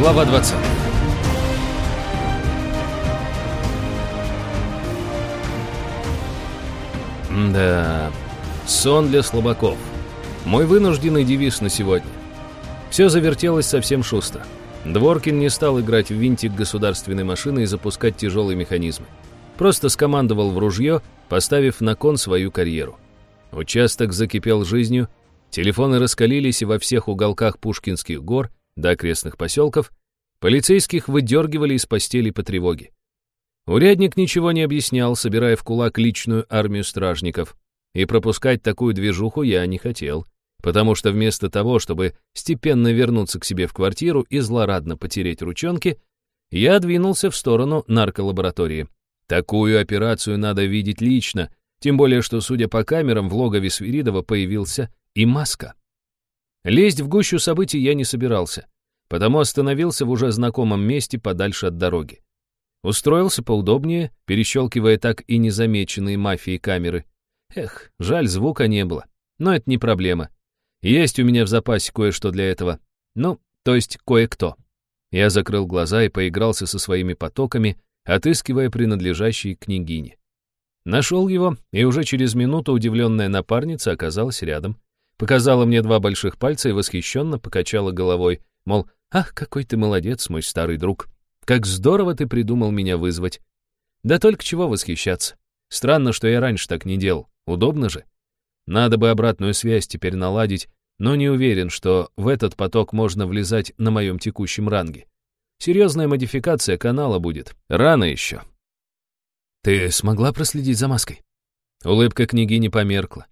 Глава 20 Да, сон для слабаков. Мой вынужденный девиз на сегодня. Все завертелось совсем шустро. Дворкин не стал играть в винтик государственной машины и запускать тяжелые механизмы. Просто скомандовал в ружье, поставив на кон свою карьеру. Участок закипел жизнью, телефоны раскалились и во всех уголках Пушкинских гор до окрестных поселков полицейских выдергивали из постели по тревоге. Урядник ничего не объяснял, собирая в кулак личную армию стражников. И пропускать такую движуху я не хотел, потому что вместо того, чтобы степенно вернуться к себе в квартиру и злорадно потереть ручонки, я двинулся в сторону нарколаборатории. Такую операцию надо видеть лично, тем более что, судя по камерам, в логове Свиридова появился и маска. Лезть в гущу событий я не собирался, потому остановился в уже знакомом месте подальше от дороги. Устроился поудобнее, перещелкивая так и незамеченные мафией камеры. Эх, жаль, звука не было. Но это не проблема. Есть у меня в запасе кое-что для этого. Ну, то есть кое-кто. Я закрыл глаза и поигрался со своими потоками, отыскивая принадлежащие княгине. Нашел его, и уже через минуту удивленная напарница оказалась рядом. Показала мне два больших пальца и восхищенно покачала головой, мол, «Ах, какой ты молодец, мой старый друг! Как здорово ты придумал меня вызвать!» Да только чего восхищаться. Странно, что я раньше так не делал. Удобно же. Надо бы обратную связь теперь наладить, но не уверен, что в этот поток можно влезать на моем текущем ранге. Серьезная модификация канала будет. Рано еще. «Ты смогла проследить за маской?» Улыбка княгини померкла.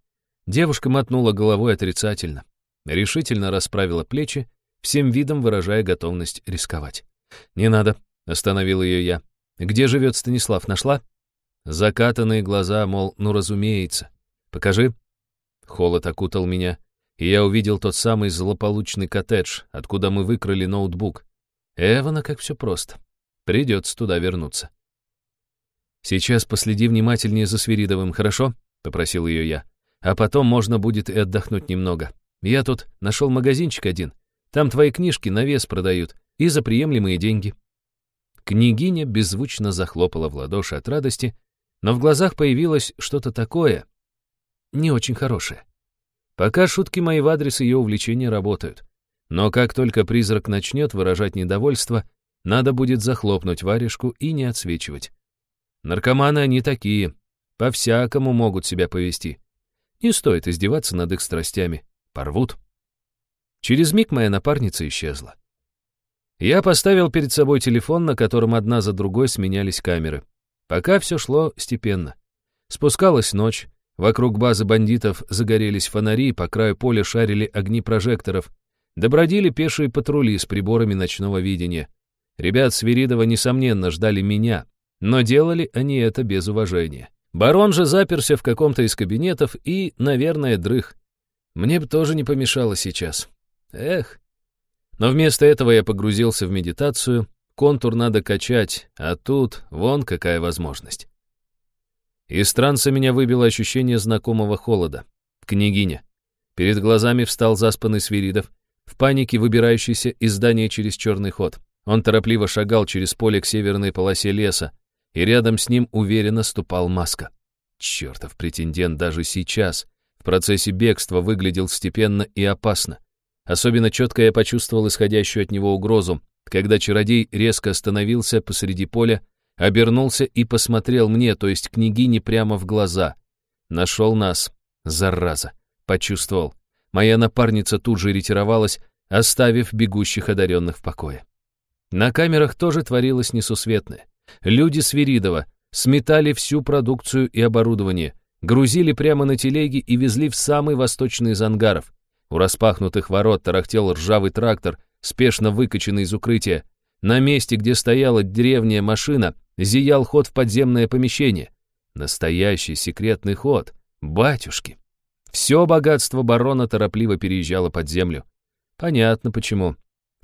Девушка мотнула головой отрицательно, решительно расправила плечи, всем видом выражая готовность рисковать. «Не надо», — остановил ее я. «Где живет Станислав, нашла?» Закатанные глаза, мол, ну разумеется. «Покажи». Холод окутал меня, и я увидел тот самый злополучный коттедж, откуда мы выкрали ноутбук. Эвана, как все просто. Придется туда вернуться. «Сейчас последи внимательнее за Свиридовым, хорошо?» — попросил ее я. «А потом можно будет и отдохнуть немного. Я тут нашел магазинчик один. Там твои книжки на вес продают и за приемлемые деньги». Княгиня беззвучно захлопала в ладоши от радости, но в глазах появилось что-то такое, не очень хорошее. Пока шутки мои в адрес ее увлечения работают. Но как только призрак начнет выражать недовольство, надо будет захлопнуть варежку и не отсвечивать. Наркоманы они такие, по-всякому могут себя повести. Не стоит издеваться над их страстями, порвут. Через миг моя напарница исчезла. Я поставил перед собой телефон, на котором одна за другой сменялись камеры. Пока все шло степенно. Спускалась ночь, вокруг базы бандитов загорелись фонари, по краю поля шарили огни прожекторов, добродили пешие патрули с приборами ночного видения. Ребят Свиридова, несомненно, ждали меня, но делали они это без уважения. Барон же заперся в каком-то из кабинетов и, наверное, дрых. Мне бы тоже не помешало сейчас. Эх. Но вместо этого я погрузился в медитацию, контур надо качать, а тут вон какая возможность. Из транса меня выбило ощущение знакомого холода. Княгиня. Перед глазами встал заспанный Свиридов, в панике выбирающийся из здания через черный ход. Он торопливо шагал через поле к северной полосе леса, и рядом с ним уверенно ступал маска. Чертов претендент даже сейчас, в процессе бегства, выглядел степенно и опасно. Особенно четко я почувствовал исходящую от него угрозу, когда чародей резко остановился посреди поля, обернулся и посмотрел мне, то есть княгине, прямо в глаза. Нашел нас, зараза, почувствовал. Моя напарница тут же ретировалась, оставив бегущих одаренных в покое. На камерах тоже творилось несусветное. Люди Свиридова сметали всю продукцию и оборудование, грузили прямо на телеги и везли в самый восточный из ангаров. У распахнутых ворот тарахтел ржавый трактор, спешно выкачанный из укрытия. На месте, где стояла древняя машина, зиял ход в подземное помещение. Настоящий секретный ход. Батюшки. Все богатство барона торопливо переезжало под землю. Понятно почему.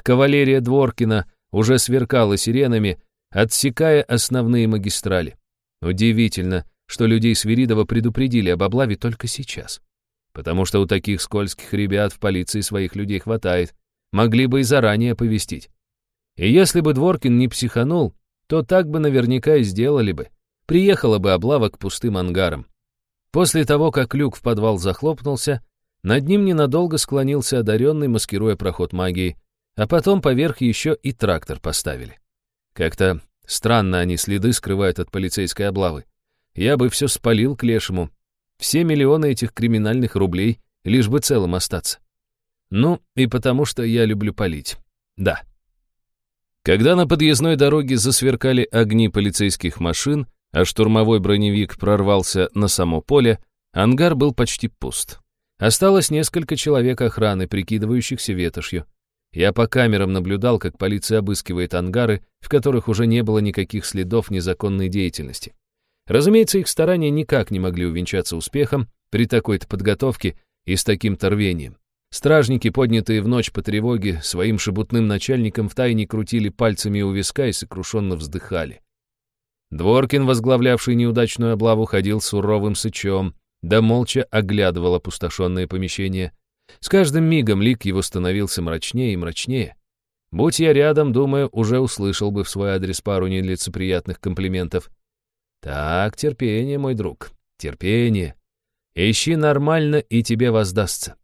Кавалерия Дворкина уже сверкала сиренами, отсекая основные магистрали. Удивительно, что людей Свиридова предупредили об облаве только сейчас. Потому что у таких скользких ребят в полиции своих людей хватает. Могли бы и заранее оповестить. И если бы Дворкин не психанул, то так бы наверняка и сделали бы. Приехала бы облава к пустым ангарам. После того, как люк в подвал захлопнулся, над ним ненадолго склонился одаренный, маскируя проход магии, а потом поверх еще и трактор поставили. Как-то странно они следы скрывают от полицейской облавы. Я бы все спалил к лешему. Все миллионы этих криминальных рублей, лишь бы целым остаться. Ну, и потому что я люблю палить. Да. Когда на подъездной дороге засверкали огни полицейских машин, а штурмовой броневик прорвался на само поле, ангар был почти пуст. Осталось несколько человек охраны, прикидывающихся ветошью. Я по камерам наблюдал, как полиция обыскивает ангары, в которых уже не было никаких следов незаконной деятельности. Разумеется, их старания никак не могли увенчаться успехом при такой-то подготовке и с таким-то. Стражники, поднятые в ночь по тревоге, своим шебутным начальникам втайне крутили пальцами у виска и сокрушенно вздыхали. Дворкин, возглавлявший неудачную облаву, ходил суровым сычом, да молча оглядывал опустошенное помещение. С каждым мигом лик его становился мрачнее и мрачнее. Будь я рядом, думаю, уже услышал бы в свой адрес пару нелицеприятных комплиментов. Так, терпение, мой друг, терпение. Ищи нормально, и тебе воздастся.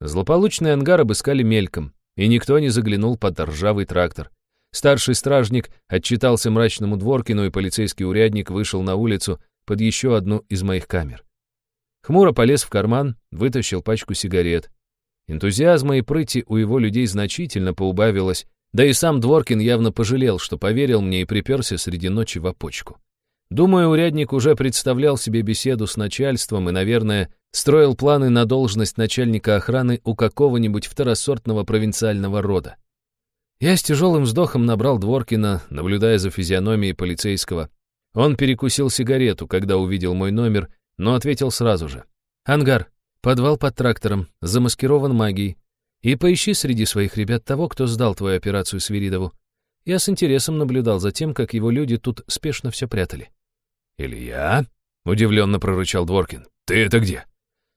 Злополучный ангар обыскали мельком, и никто не заглянул под ржавый трактор. Старший стражник отчитался мрачному Дворкину, и полицейский урядник вышел на улицу под еще одну из моих камер. Хмуро полез в карман, вытащил пачку сигарет. Энтузиазма и прыти у его людей значительно поубавилось, да и сам Дворкин явно пожалел, что поверил мне и приперся среди ночи в опочку. Думаю, урядник уже представлял себе беседу с начальством и, наверное, строил планы на должность начальника охраны у какого-нибудь второсортного провинциального рода. Я с тяжелым вздохом набрал Дворкина, наблюдая за физиономией полицейского. Он перекусил сигарету, когда увидел мой номер, но ответил сразу же. «Ангар, подвал под трактором, замаскирован магией. И поищи среди своих ребят того, кто сдал твою операцию Свиридову. Я с интересом наблюдал за тем, как его люди тут спешно все прятали. «Илья?» — удивленно прорычал Дворкин. «Ты это где?»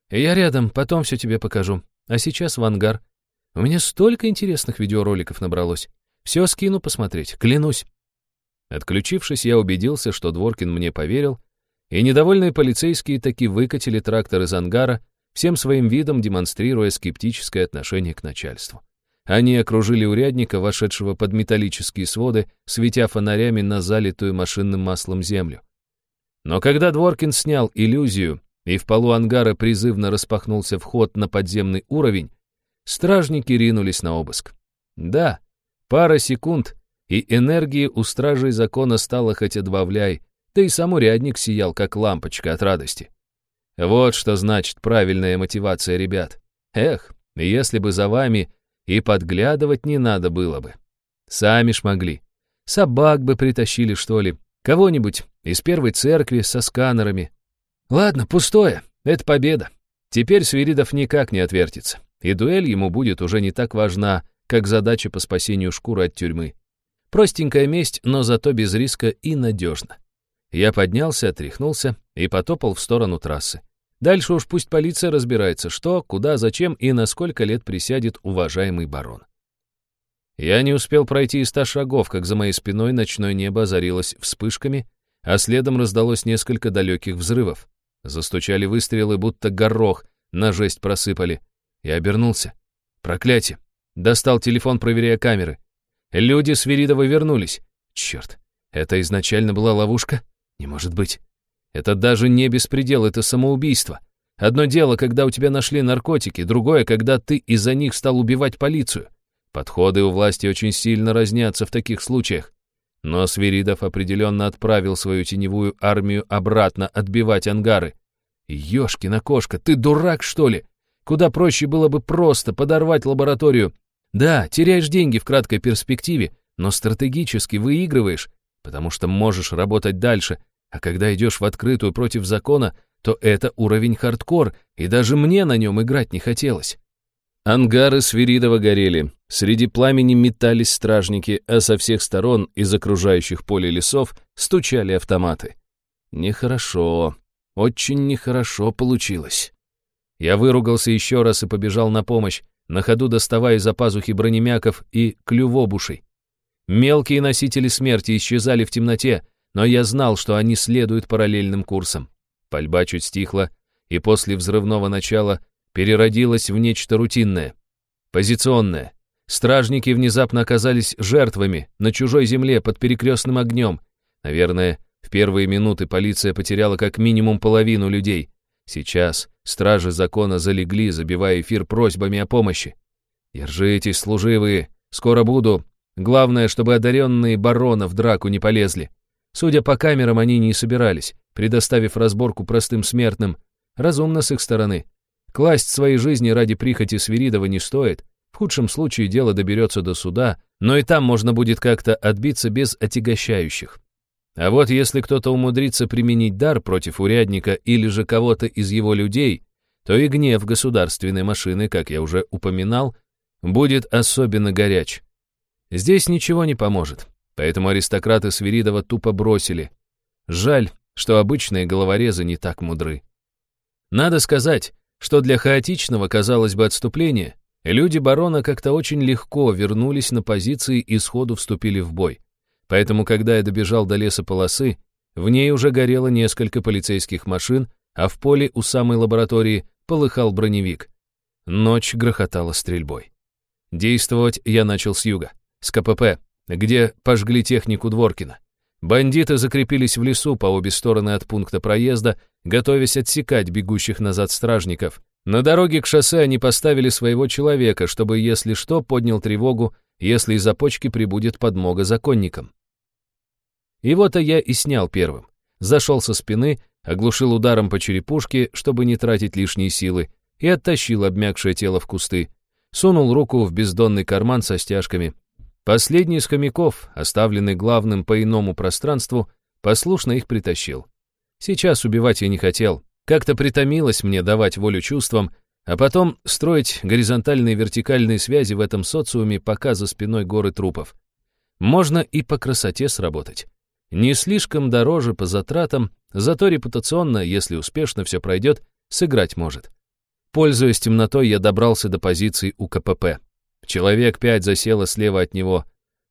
«Я рядом, потом все тебе покажу. А сейчас в ангар. У меня столько интересных видеороликов набралось. Все скину посмотреть, клянусь». Отключившись, я убедился, что Дворкин мне поверил, и недовольные полицейские таки выкатили трактор из ангара, всем своим видом демонстрируя скептическое отношение к начальству. Они окружили урядника, вошедшего под металлические своды, светя фонарями на залитую машинным маслом землю. Но когда Дворкин снял иллюзию, и в полу ангара призывно распахнулся вход на подземный уровень, стражники ринулись на обыск. Да, пара секунд, и энергии у стражей закона стало хоть отбавляй, да и сам урядник сиял, как лампочка от радости. Вот что значит правильная мотивация ребят. Эх, если бы за вами и подглядывать не надо было бы. Сами ж могли. Собак бы притащили, что ли, Кого-нибудь из первой церкви со сканерами. Ладно, пустое. Это победа. Теперь Свиридов никак не отвертится. И дуэль ему будет уже не так важна, как задача по спасению шкуры от тюрьмы. Простенькая месть, но зато без риска и надежно. Я поднялся, отряхнулся и потопал в сторону трассы. Дальше уж пусть полиция разбирается, что, куда, зачем и на сколько лет присядет уважаемый барон. Я не успел пройти и ста шагов, как за моей спиной ночное небо озарилось вспышками, а следом раздалось несколько далеких взрывов. Застучали выстрелы, будто горох, на жесть просыпали. Я обернулся. Проклятие. Достал телефон, проверяя камеры. Люди с Веридова вернулись. Черт, это изначально была ловушка? Не может быть. Это даже не беспредел, это самоубийство. Одно дело, когда у тебя нашли наркотики, другое, когда ты из-за них стал убивать полицию. Подходы у власти очень сильно разнятся в таких случаях. Но Свиридов определенно отправил свою теневую армию обратно отбивать ангары. Ёшкина кошка, ты дурак, что ли? Куда проще было бы просто подорвать лабораторию. Да, теряешь деньги в краткой перспективе, но стратегически выигрываешь, потому что можешь работать дальше, а когда идешь в открытую против закона, то это уровень хардкор, и даже мне на нем играть не хотелось. Ангары Свиридова горели, среди пламени метались стражники, а со всех сторон из окружающих поле лесов стучали автоматы. Нехорошо, очень нехорошо получилось. Я выругался еще раз и побежал на помощь, на ходу доставая из-за пазухи бронемяков и клювобушей. Мелкие носители смерти исчезали в темноте, но я знал, что они следуют параллельным курсом. Пальба чуть стихла, и после взрывного начала переродилась в нечто рутинное, позиционное. Стражники внезапно оказались жертвами на чужой земле под перекрестным огнем. Наверное, в первые минуты полиция потеряла как минимум половину людей. Сейчас стражи закона залегли, забивая эфир просьбами о помощи. «Держитесь, служивые, скоро буду. Главное, чтобы одаренные барона в драку не полезли. Судя по камерам, они не собирались, предоставив разборку простым смертным. Разумно с их стороны. Класть свои жизни ради прихоти Свиридова не стоит. В худшем случае дело доберется до суда, но и там можно будет как-то отбиться без отягощающих. А вот если кто-то умудрится применить дар против урядника или же кого-то из его людей, то и гнев государственной машины, как я уже упоминал, будет особенно горяч. Здесь ничего не поможет, поэтому аристократы Свиридова тупо бросили. Жаль, что обычные головорезы не так мудры. Надо сказать, что для хаотичного, казалось бы, отступления люди барона как-то очень легко вернулись на позиции и сходу вступили в бой. Поэтому, когда я добежал до леса полосы, в ней уже горело несколько полицейских машин, а в поле у самой лаборатории полыхал броневик. Ночь грохотала стрельбой. Действовать я начал с юга, с КПП, где пожгли технику Дворкина. Бандиты закрепились в лесу по обе стороны от пункта проезда, готовясь отсекать бегущих назад стражников. На дороге к шоссе они поставили своего человека, чтобы, если что, поднял тревогу, если из-за почки прибудет подмога законникам. Его-то я и снял первым. Зашел со спины, оглушил ударом по черепушке, чтобы не тратить лишние силы, и оттащил обмякшее тело в кусты. Сунул руку в бездонный карман со стяжками. Последний из хомяков, оставленный главным по иному пространству, послушно их притащил. Сейчас убивать я не хотел. Как-то притомилось мне давать волю чувствам, а потом строить горизонтальные и вертикальные связи в этом социуме, пока за спиной горы трупов. Можно и по красоте сработать. Не слишком дороже по затратам, зато репутационно, если успешно все пройдет, сыграть может. Пользуясь темнотой, я добрался до позиции у КПП. Человек пять засело слева от него.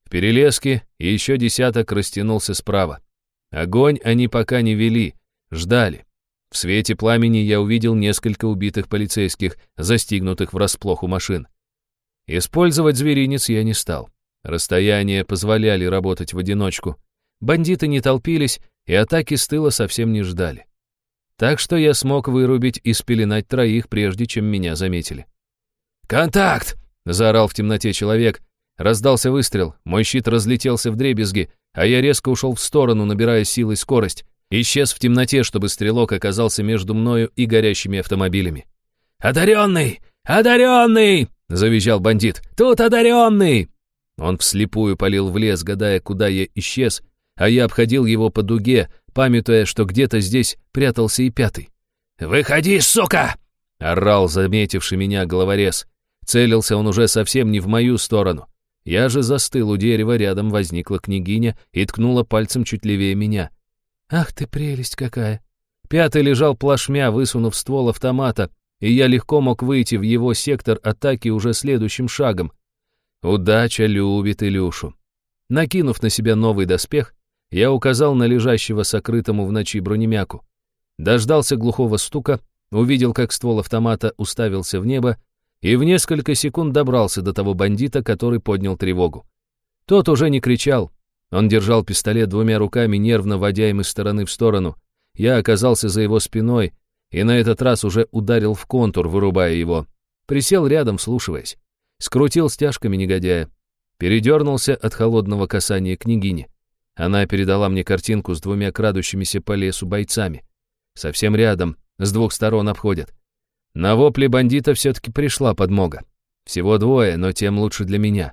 В перелеске и еще десяток растянулся справа. Огонь они пока не вели, ждали. В свете пламени я увидел несколько убитых полицейских, застигнутых врасплох у машин. Использовать зверинец я не стал. Расстояния позволяли работать в одиночку. Бандиты не толпились, и атаки с тыла совсем не ждали. Так что я смог вырубить и спеленать троих, прежде чем меня заметили. «Контакт!» — заорал в темноте человек. Раздался выстрел, мой щит разлетелся в дребезги, а я резко ушел в сторону, набирая силы и скорость. Исчез в темноте, чтобы стрелок оказался между мною и горящими автомобилями. «Одаренный! Одаренный!» — завизжал бандит. «Тут одаренный!» Он вслепую полил в лес, гадая, куда я исчез, а я обходил его по дуге, памятуя, что где-то здесь прятался и пятый. «Выходи, сука!» — орал заметивший меня головорез. Целился он уже совсем не в мою сторону. Я же застыл у дерева, рядом возникла княгиня и ткнула пальцем чуть левее меня. «Ах ты прелесть какая!» Пятый лежал плашмя, высунув ствол автомата, и я легко мог выйти в его сектор атаки уже следующим шагом. Удача любит Илюшу. Накинув на себя новый доспех, я указал на лежащего сокрытому в ночи бронемяку. Дождался глухого стука, увидел, как ствол автомата уставился в небо, и в несколько секунд добрался до того бандита, который поднял тревогу. Тот уже не кричал. Он держал пистолет двумя руками, нервно водя им из стороны в сторону. Я оказался за его спиной и на этот раз уже ударил в контур, вырубая его. Присел рядом, вслушиваясь. Скрутил стяжками негодяя. Передернулся от холодного касания княгини. Она передала мне картинку с двумя крадущимися по лесу бойцами. Совсем рядом, с двух сторон обходят. На вопли бандита все-таки пришла подмога. Всего двое, но тем лучше для меня.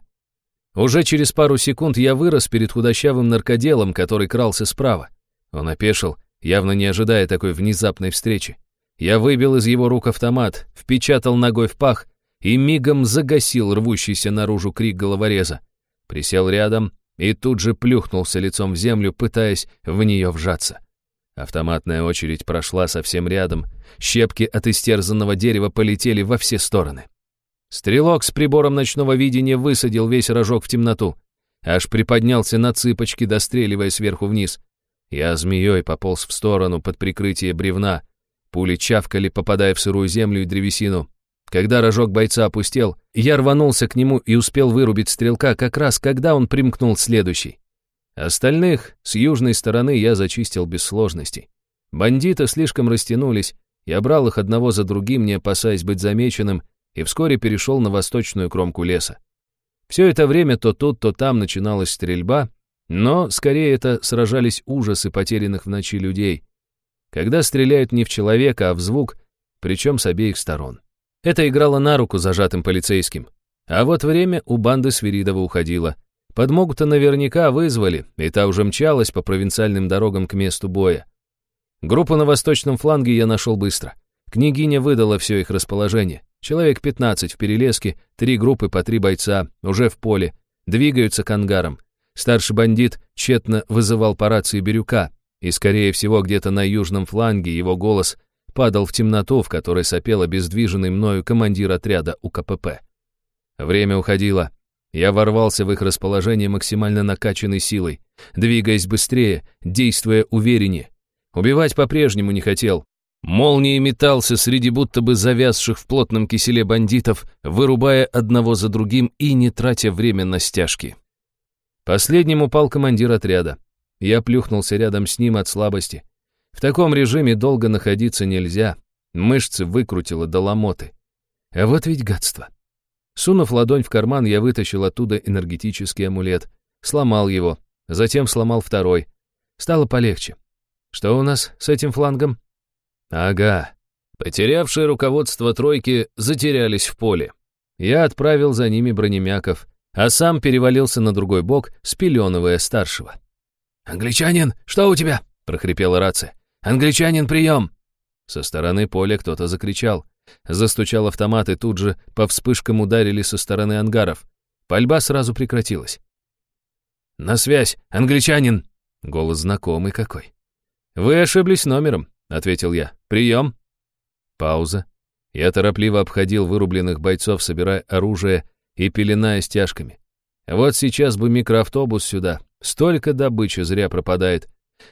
Уже через пару секунд я вырос перед худощавым наркоделом, который крался справа. Он опешил, явно не ожидая такой внезапной встречи. Я выбил из его рук автомат, впечатал ногой в пах и мигом загасил рвущийся наружу крик головореза. Присел рядом, и тут же плюхнулся лицом в землю, пытаясь в нее вжаться. Автоматная очередь прошла совсем рядом, щепки от истерзанного дерева полетели во все стороны. Стрелок с прибором ночного видения высадил весь рожок в темноту. аж приподнялся на цыпочки, достреливая сверху вниз. Я змеей пополз в сторону под прикрытие бревна. Пули чавкали, попадая в сырую землю и древесину. Когда рожок бойца опустел, я рванулся к нему и успел вырубить стрелка как раз, когда он примкнул следующий. Остальных с южной стороны я зачистил без сложностей. Бандиты слишком растянулись, я брал их одного за другим, не опасаясь быть замеченным, и вскоре перешел на восточную кромку леса. Все это время то тут, то там начиналась стрельба, но скорее это сражались ужасы потерянных в ночи людей. Когда стреляют не в человека, а в звук, причем с обеих сторон. Это играло на руку зажатым полицейским. А вот время у банды Свиридова уходило. Подмогу-то наверняка вызвали, и та уже мчалась по провинциальным дорогам к месту боя. Группу на восточном фланге я нашел быстро. Княгиня выдала все их расположение. Человек 15 в перелеске, три группы по три бойца, уже в поле, двигаются к ангарам. Старший бандит тщетно вызывал по рации Бирюка, и, скорее всего, где-то на южном фланге его голос падал в темноту, в которой сопел обездвиженный мною командир отряда УКПП. Время уходило. Я ворвался в их расположение максимально накачанной силой, двигаясь быстрее, действуя увереннее. Убивать по-прежнему не хотел, Молнией метался среди будто бы завязших в плотном киселе бандитов, вырубая одного за другим и не тратя время на стяжки. Последним упал командир отряда. Я плюхнулся рядом с ним от слабости. В таком режиме долго находиться нельзя. Мышцы выкрутило до ломоты. А вот ведь гадство. Сунув ладонь в карман, я вытащил оттуда энергетический амулет. Сломал его. Затем сломал второй. Стало полегче. Что у нас с этим флангом? Ага. Потерявшие руководство тройки затерялись в поле. Я отправил за ними бронемяков, а сам перевалился на другой бок, спеленывая старшего. «Англичанин, что у тебя?» — прохрипела рация. «Англичанин, прием!» Со стороны поля кто-то закричал. Застучал автомат, и тут же по вспышкам ударили со стороны ангаров. Пальба сразу прекратилась. «На связь, англичанин!» Голос знакомый какой. «Вы ошиблись номером ответил я. «Прием!» Пауза. Я торопливо обходил вырубленных бойцов, собирая оружие и пеленая стяжками. Вот сейчас бы микроавтобус сюда. Столько добычи зря пропадает.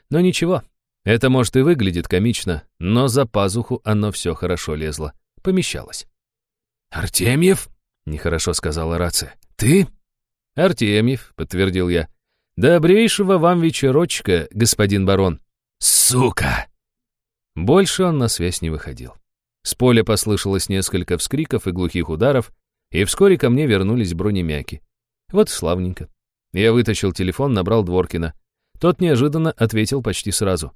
Но ничего, это, может, и выглядит комично, но за пазуху оно все хорошо лезло. Помещалось. «Артемьев?» — нехорошо сказала рация. «Ты?» «Артемьев», — подтвердил я. «Добрейшего вам вечерочка, господин барон». «Сука!» Больше он на связь не выходил. С поля послышалось несколько вскриков и глухих ударов, и вскоре ко мне вернулись бронемяки. Вот славненько. Я вытащил телефон, набрал Дворкина. Тот неожиданно ответил почти сразу.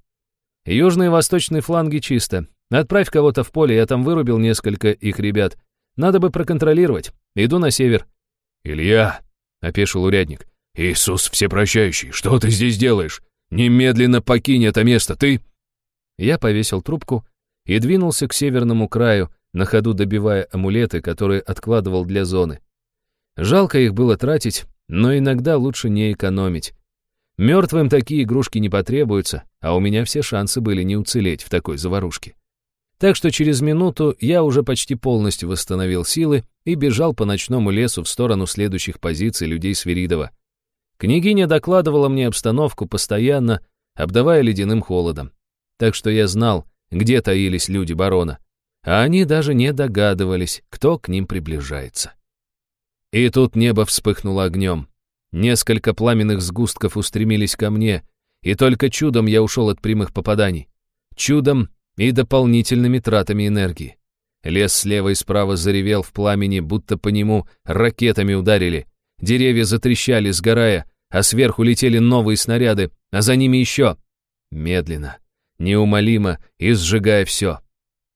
«Южный и восточный фланги чисто. Отправь кого-то в поле, я там вырубил несколько их ребят. Надо бы проконтролировать. Иду на север». «Илья!» — опешил урядник. «Иисус всепрощающий, что ты здесь делаешь? Немедленно покинь это место, ты...» Я повесил трубку и двинулся к северному краю, на ходу добивая амулеты, которые откладывал для зоны. Жалко их было тратить, но иногда лучше не экономить. Мертвым такие игрушки не потребуются, а у меня все шансы были не уцелеть в такой заварушке. Так что через минуту я уже почти полностью восстановил силы и бежал по ночному лесу в сторону следующих позиций людей Свиридова. Княгиня докладывала мне обстановку постоянно, обдавая ледяным холодом так что я знал, где таились люди барона, а они даже не догадывались, кто к ним приближается. И тут небо вспыхнуло огнем. Несколько пламенных сгустков устремились ко мне, и только чудом я ушел от прямых попаданий. Чудом и дополнительными тратами энергии. Лес слева и справа заревел в пламени, будто по нему ракетами ударили. Деревья затрещали, сгорая, а сверху летели новые снаряды, а за ними еще. Медленно, неумолимо и сжигая все.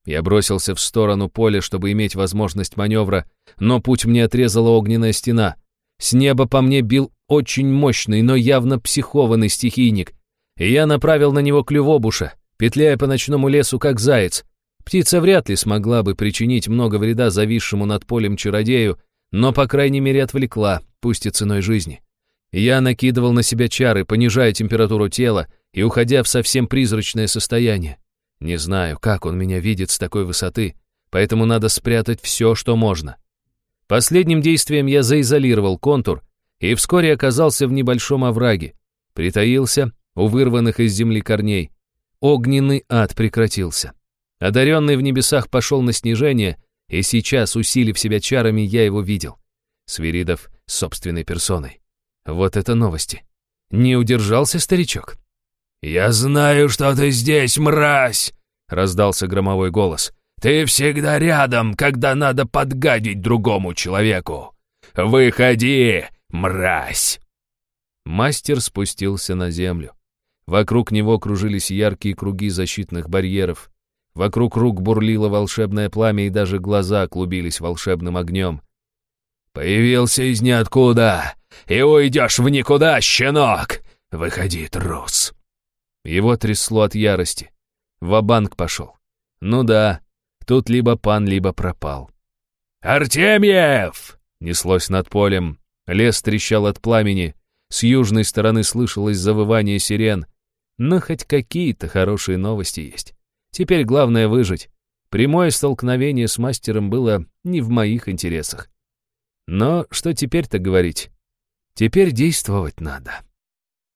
Я бросился в сторону поля, чтобы иметь возможность маневра, но путь мне отрезала огненная стена. С неба по мне бил очень мощный, но явно психованный стихийник, и я направил на него клювобуша, петляя по ночному лесу, как заяц. Птица вряд ли смогла бы причинить много вреда зависшему над полем чародею, но, по крайней мере, отвлекла, пусть и ценой жизни. Я накидывал на себя чары, понижая температуру тела, и уходя в совсем призрачное состояние. Не знаю, как он меня видит с такой высоты, поэтому надо спрятать все, что можно. Последним действием я заизолировал контур, и вскоре оказался в небольшом овраге. Притаился у вырванных из земли корней. Огненный ад прекратился. Одаренный в небесах пошел на снижение, и сейчас, усилив себя чарами, я его видел. Свиридов собственной персоной. Вот это новости. Не удержался старичок. «Я знаю, что ты здесь, мразь!» — раздался громовой голос. «Ты всегда рядом, когда надо подгадить другому человеку. Выходи, мразь!» Мастер спустился на землю. Вокруг него кружились яркие круги защитных барьеров. Вокруг рук бурлило волшебное пламя, и даже глаза клубились волшебным огнем. «Появился из ниоткуда, и уйдешь в никуда, щенок! Выходи, трус!» Его трясло от ярости. Ва-банк пошел. Ну да, тут либо пан, либо пропал. «Артемьев!» — неслось над полем. Лес трещал от пламени. С южной стороны слышалось завывание сирен. Но хоть какие-то хорошие новости есть. Теперь главное выжить. Прямое столкновение с мастером было не в моих интересах. Но что теперь-то говорить? Теперь действовать надо.